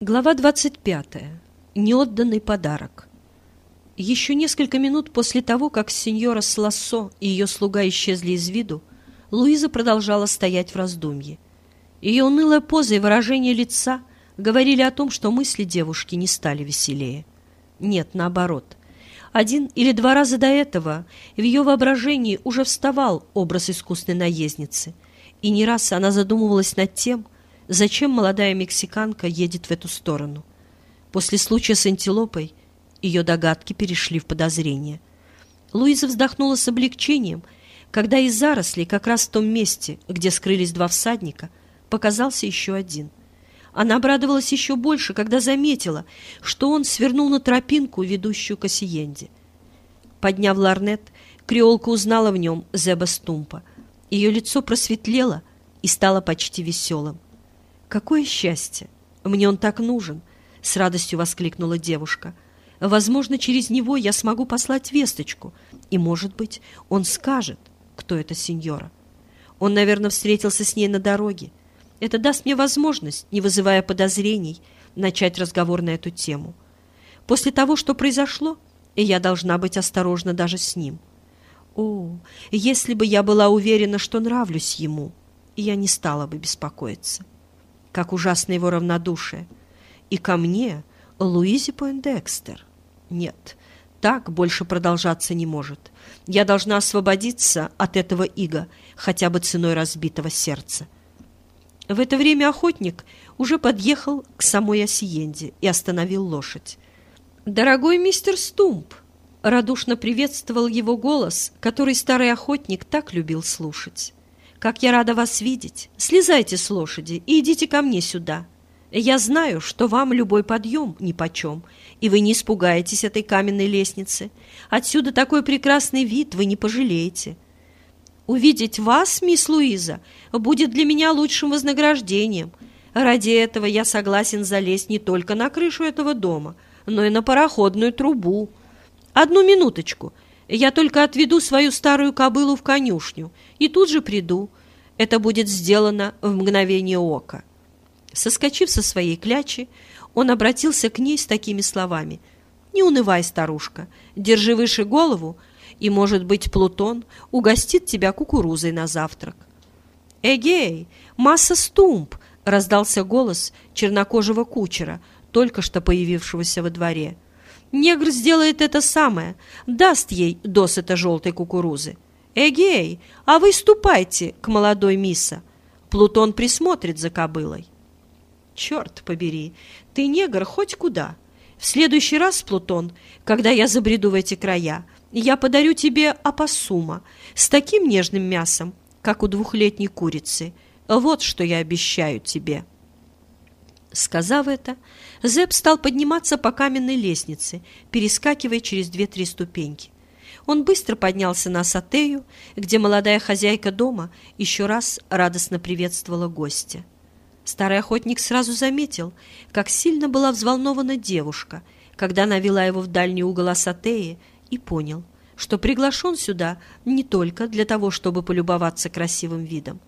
Глава 25. Неотданный подарок. Еще несколько минут после того, как сеньора Слассо и ее слуга исчезли из виду, Луиза продолжала стоять в раздумье. Ее унылая поза и выражение лица говорили о том, что мысли девушки не стали веселее. Нет, наоборот. Один или два раза до этого в ее воображении уже вставал образ искусной наездницы, и не раз она задумывалась над тем, зачем молодая мексиканка едет в эту сторону. После случая с антилопой ее догадки перешли в подозрение. Луиза вздохнула с облегчением, когда из зарослей, как раз в том месте, где скрылись два всадника, показался еще один. Она обрадовалась еще больше, когда заметила, что он свернул на тропинку, ведущую к Осиенде. Подняв ларнет, креолка узнала в нем Зеба Стумпа. Ее лицо просветлело и стало почти веселым. «Какое счастье! Мне он так нужен!» — с радостью воскликнула девушка. «Возможно, через него я смогу послать весточку, и, может быть, он скажет, кто это сеньора. Он, наверное, встретился с ней на дороге. Это даст мне возможность, не вызывая подозрений, начать разговор на эту тему. После того, что произошло, я должна быть осторожна даже с ним. О, если бы я была уверена, что нравлюсь ему, я не стала бы беспокоиться» как ужасно его равнодушие. И ко мне, Луизе Пойндекстер. Нет, так больше продолжаться не может. Я должна освободиться от этого ига, хотя бы ценой разбитого сердца. В это время охотник уже подъехал к самой Осиенде и остановил лошадь. «Дорогой мистер Стумп!» — радушно приветствовал его голос, который старый охотник так любил слушать. Как я рада вас видеть! Слезайте с лошади и идите ко мне сюда. Я знаю, что вам любой подъем нипочем, и вы не испугаетесь этой каменной лестницы. Отсюда такой прекрасный вид вы не пожалеете. Увидеть вас, мисс Луиза, будет для меня лучшим вознаграждением. Ради этого я согласен залезть не только на крышу этого дома, но и на пароходную трубу. Одну минуточку — я только отведу свою старую кобылу в конюшню и тут же приду. Это будет сделано в мгновение ока. Соскочив со своей клячи, он обратился к ней с такими словами. «Не унывай, старушка, держи выше голову, и, может быть, Плутон угостит тебя кукурузой на завтрак». «Эгей, масса стумп!» — раздался голос чернокожего кучера, только что появившегося во дворе. Негр сделает это самое, даст ей досыта желтой кукурузы. Эгей, а вы ступайте к молодой мисса. Плутон присмотрит за кобылой. Черт побери, ты негр хоть куда. В следующий раз, Плутон, когда я забреду в эти края, я подарю тебе апассума с таким нежным мясом, как у двухлетней курицы. Вот что я обещаю тебе». Сказав это, Зеб стал подниматься по каменной лестнице, перескакивая через две-три ступеньки. Он быстро поднялся на Сатею, где молодая хозяйка дома еще раз радостно приветствовала гостя. Старый охотник сразу заметил, как сильно была взволнована девушка, когда она вела его в дальний угол Асатеи, и понял, что приглашен сюда не только для того, чтобы полюбоваться красивым видом.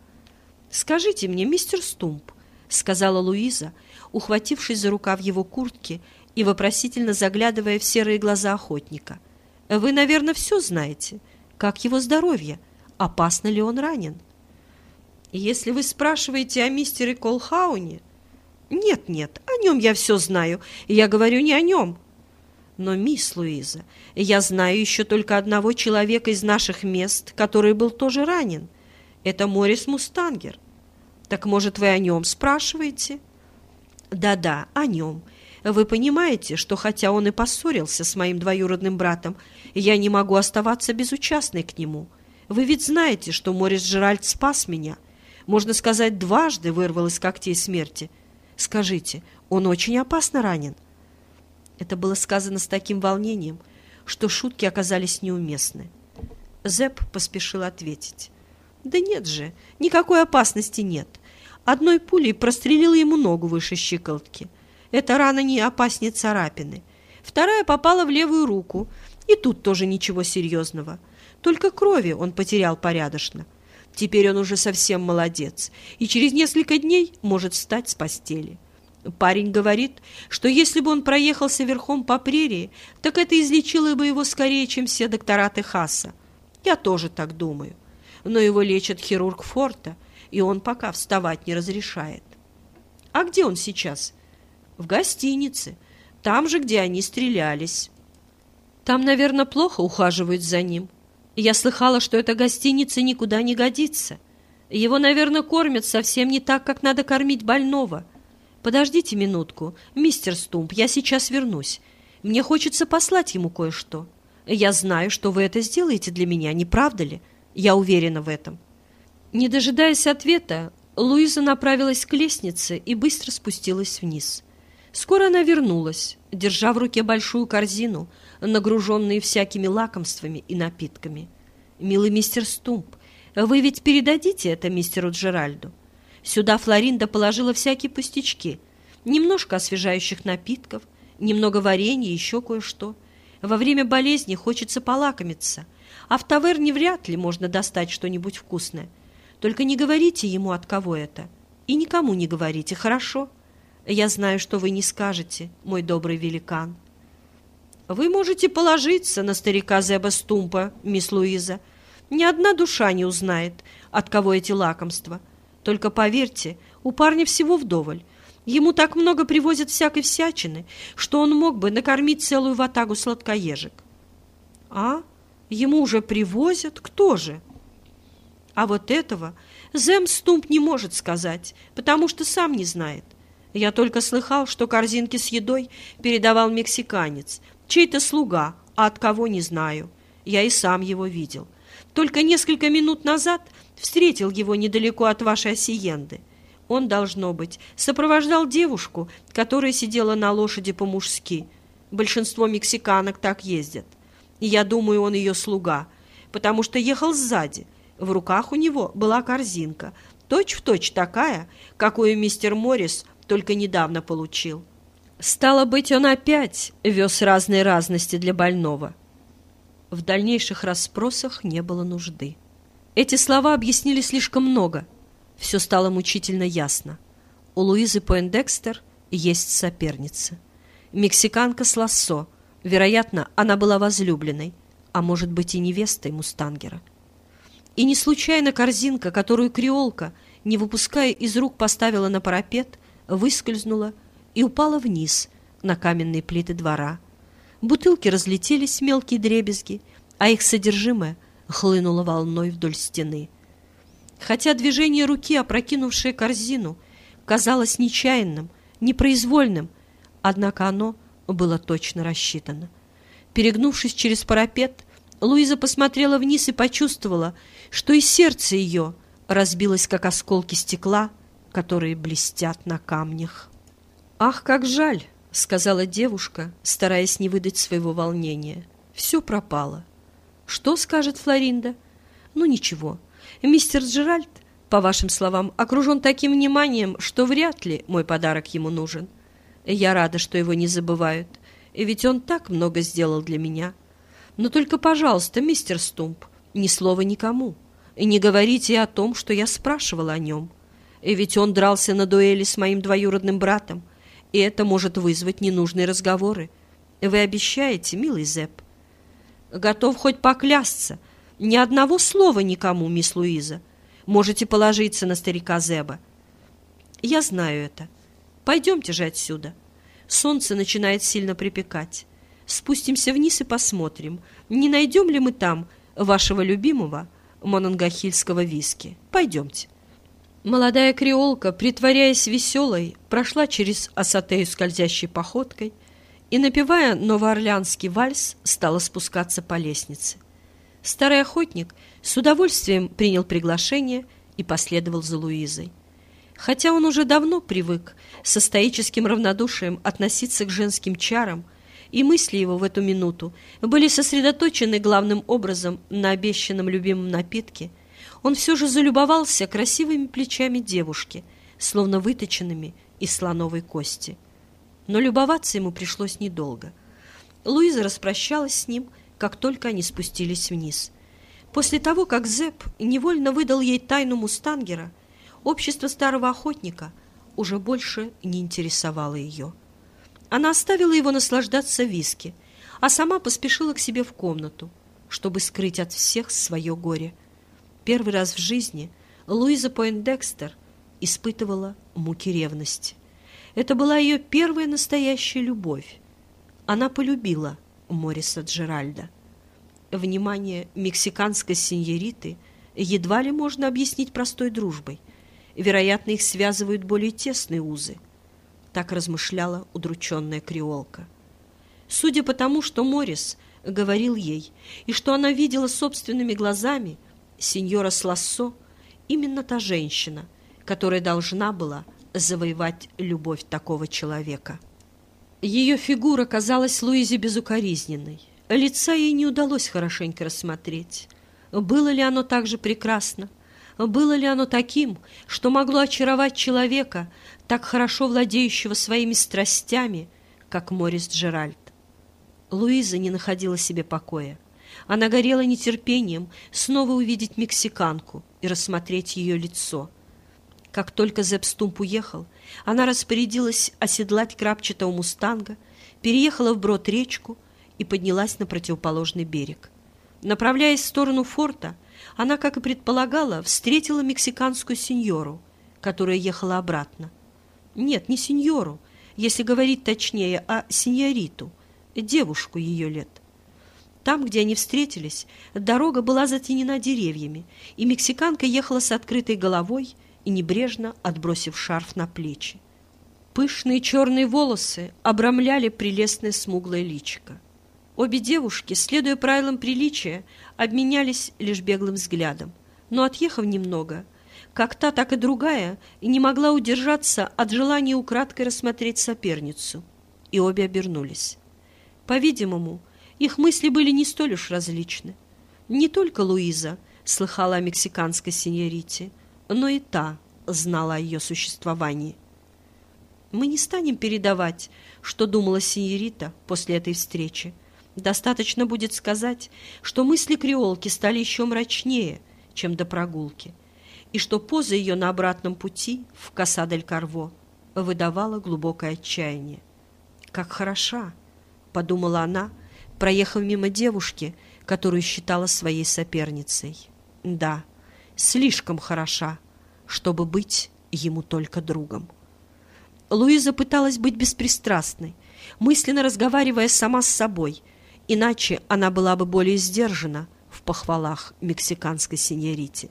«Скажите мне, мистер Стумп, — сказала Луиза, ухватившись за рукав его куртки и вопросительно заглядывая в серые глаза охотника. «Вы, наверное, все знаете. Как его здоровье? Опасно ли он ранен?» «Если вы спрашиваете о мистере Колхауне...» «Нет-нет, о нем я все знаю. Я говорю не о нем». «Но, мисс Луиза, я знаю еще только одного человека из наших мест, который был тоже ранен. Это Морис Мустангер». Так, может, вы о нем спрашиваете? Да-да, о нем. Вы понимаете, что хотя он и поссорился с моим двоюродным братом, я не могу оставаться безучастной к нему. Вы ведь знаете, что Морис Джеральд спас меня. Можно сказать, дважды вырвал из когтей смерти. Скажите, он очень опасно ранен? Это было сказано с таким волнением, что шутки оказались неуместны. Зэп поспешил ответить. «Да нет же, никакой опасности нет. Одной пулей прострелила ему ногу выше щиколотки. Эта рана не опаснее царапины. Вторая попала в левую руку, и тут тоже ничего серьезного. Только крови он потерял порядочно. Теперь он уже совсем молодец, и через несколько дней может встать с постели. Парень говорит, что если бы он проехался верхом по прерии, так это излечило бы его скорее, чем все доктора Техаса. Я тоже так думаю. Но его лечит хирург Форта, и он пока вставать не разрешает. А где он сейчас? В гостинице, там же, где они стрелялись. Там, наверное, плохо ухаживают за ним. Я слыхала, что эта гостиница никуда не годится. Его, наверное, кормят совсем не так, как надо кормить больного. Подождите минутку, мистер Стумп, я сейчас вернусь. Мне хочется послать ему кое-что. Я знаю, что вы это сделаете для меня, не правда ли? Я уверена в этом. Не дожидаясь ответа, Луиза направилась к лестнице и быстро спустилась вниз. Скоро она вернулась, держа в руке большую корзину, нагруженную всякими лакомствами и напитками. «Милый мистер Стумп, вы ведь передадите это мистеру Джеральду? Сюда Флоринда положила всякие пустячки, немножко освежающих напитков, немного варенья и еще кое-что. Во время болезни хочется полакомиться, а в таверне вряд ли можно достать что-нибудь вкусное. Только не говорите ему, от кого это. И никому не говорите, хорошо? Я знаю, что вы не скажете, мой добрый великан. Вы можете положиться на старика Зеба Стумпа, мисс Луиза. Ни одна душа не узнает, от кого эти лакомства. Только поверьте, у парня всего вдоволь. Ему так много привозят всякой всячины, что он мог бы накормить целую ватагу сладкоежек. А? Ему уже привозят? Кто же? А вот этого Зем Стумп не может сказать, потому что сам не знает. Я только слыхал, что корзинки с едой передавал мексиканец, чей-то слуга, а от кого не знаю. Я и сам его видел. Только несколько минут назад встретил его недалеко от вашей осиенды. Он, должно быть, сопровождал девушку, которая сидела на лошади по-мужски. Большинство мексиканок так ездят. И я думаю, он ее слуга, потому что ехал сзади. В руках у него была корзинка, точь-в-точь точь такая, какую мистер Моррис только недавно получил. Стало быть, он опять вез разные разности для больного. В дальнейших расспросах не было нужды. Эти слова объяснили слишком много. Все стало мучительно ясно. У Луизы Пойндекстер есть соперница. Мексиканка с Лассо. Вероятно, она была возлюбленной, а может быть и невестой Мустангера. И не случайно корзинка, которую креолка, не выпуская из рук, поставила на парапет, выскользнула и упала вниз на каменные плиты двора. Бутылки разлетелись в мелкие дребезги, а их содержимое хлынуло волной вдоль стены. Хотя движение руки, опрокинувшее корзину, казалось нечаянным, непроизвольным, однако оно было точно рассчитано. Перегнувшись через парапет, Луиза посмотрела вниз и почувствовала, что и сердце ее разбилось, как осколки стекла, которые блестят на камнях. «Ах, как жаль!» — сказала девушка, стараясь не выдать своего волнения. «Все пропало». «Что скажет Флоринда?» «Ну, ничего. Мистер Джеральд, по вашим словам, окружен таким вниманием, что вряд ли мой подарок ему нужен. Я рада, что его не забывают, ведь он так много сделал для меня. Но только, пожалуйста, мистер Стумп, ни слова никому, и не говорите о том, что я спрашивала о нем. И ведь он дрался на дуэли с моим двоюродным братом, и это может вызвать ненужные разговоры. Вы обещаете, милый Зепп? Готов хоть поклясться. Ни одного слова никому, мисс Луиза. Можете положиться на старика Зеба. Я знаю это. Пойдемте же отсюда. Солнце начинает сильно припекать. Спустимся вниз и посмотрим, не найдем ли мы там вашего любимого мононгахильского виски. Пойдемте. Молодая креолка, притворяясь веселой, прошла через Асатею скользящей походкой и, напевая новоорлеанский вальс, стала спускаться по лестнице. Старый охотник с удовольствием принял приглашение и последовал за Луизой. Хотя он уже давно привык со стоическим равнодушием относиться к женским чарам, и мысли его в эту минуту были сосредоточены главным образом на обещанном любимом напитке – он все же залюбовался красивыми плечами девушки, словно выточенными из слоновой кости. Но любоваться ему пришлось недолго. Луиза распрощалась с ним, как только они спустились вниз. После того, как Зепп невольно выдал ей тайну мустангера, общество старого охотника уже больше не интересовало ее. Она оставила его наслаждаться виски, а сама поспешила к себе в комнату, чтобы скрыть от всех свое горе. Первый раз в жизни Луиза Пойндекстер испытывала муки ревности. Это была ее первая настоящая любовь. Она полюбила Мориса Джеральда. Внимание мексиканской сеньориты едва ли можно объяснить простой дружбой. Вероятно, их связывают более тесные узы. Так размышляла удрученная креолка. Судя по тому, что Морис говорил ей, и что она видела собственными глазами, сеньора Слассо именно та женщина, которая должна была завоевать любовь такого человека. Ее фигура казалась Луизе безукоризненной. Лица ей не удалось хорошенько рассмотреть. Было ли оно так же прекрасно? Было ли оно таким, что могло очаровать человека, так хорошо владеющего своими страстями, как Морис Джеральд? Луиза не находила себе покоя. Она горела нетерпением снова увидеть мексиканку и рассмотреть ее лицо. Как только Зепстумп уехал, она распорядилась оседлать крапчатого мустанга, переехала в брод речку и поднялась на противоположный берег. Направляясь в сторону форта, она, как и предполагала, встретила мексиканскую сеньору, которая ехала обратно. Нет, не сеньору, если говорить точнее, а сеньориту, девушку ее лет. Там, где они встретились, дорога была затенена деревьями, и мексиканка ехала с открытой головой и небрежно отбросив шарф на плечи. Пышные черные волосы обрамляли прелестное смуглое личико. Обе девушки, следуя правилам приличия, обменялись лишь беглым взглядом. Но, отъехав немного, как та, так и другая, не могла удержаться от желания украдкой рассмотреть соперницу. И обе обернулись. По-видимому, их мысли были не столь уж различны. Не только Луиза слыхала о мексиканской сеньорите, но и та знала о ее существовании. Мы не станем передавать, что думала сеньорита после этой встречи. Достаточно будет сказать, что мысли креолки стали еще мрачнее, чем до прогулки, и что поза ее на обратном пути в Каса-дель-Карво выдавала глубокое отчаяние. «Как хороша!» — подумала она, проехав мимо девушки, которую считала своей соперницей. «Да, слишком хороша, чтобы быть ему только другом». Луиза пыталась быть беспристрастной, мысленно разговаривая сама с собой, иначе она была бы более сдержана в похвалах мексиканской сеньорите.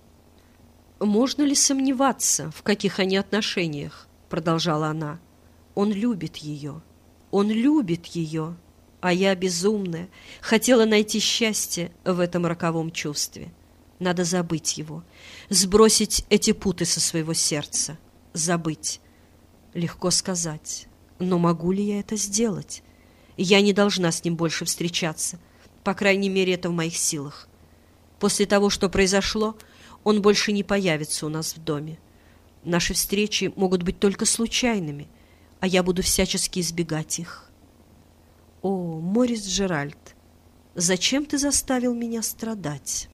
«Можно ли сомневаться, в каких они отношениях?» — продолжала она. «Он любит ее. Он любит ее. А я, безумная, хотела найти счастье в этом роковом чувстве. Надо забыть его, сбросить эти путы со своего сердца. Забыть. Легко сказать. Но могу ли я это сделать? Я не должна с ним больше встречаться. По крайней мере, это в моих силах. После того, что произошло, он больше не появится у нас в доме. Наши встречи могут быть только случайными, а я буду всячески избегать их. О, Морис Джеральд, зачем ты заставил меня страдать?»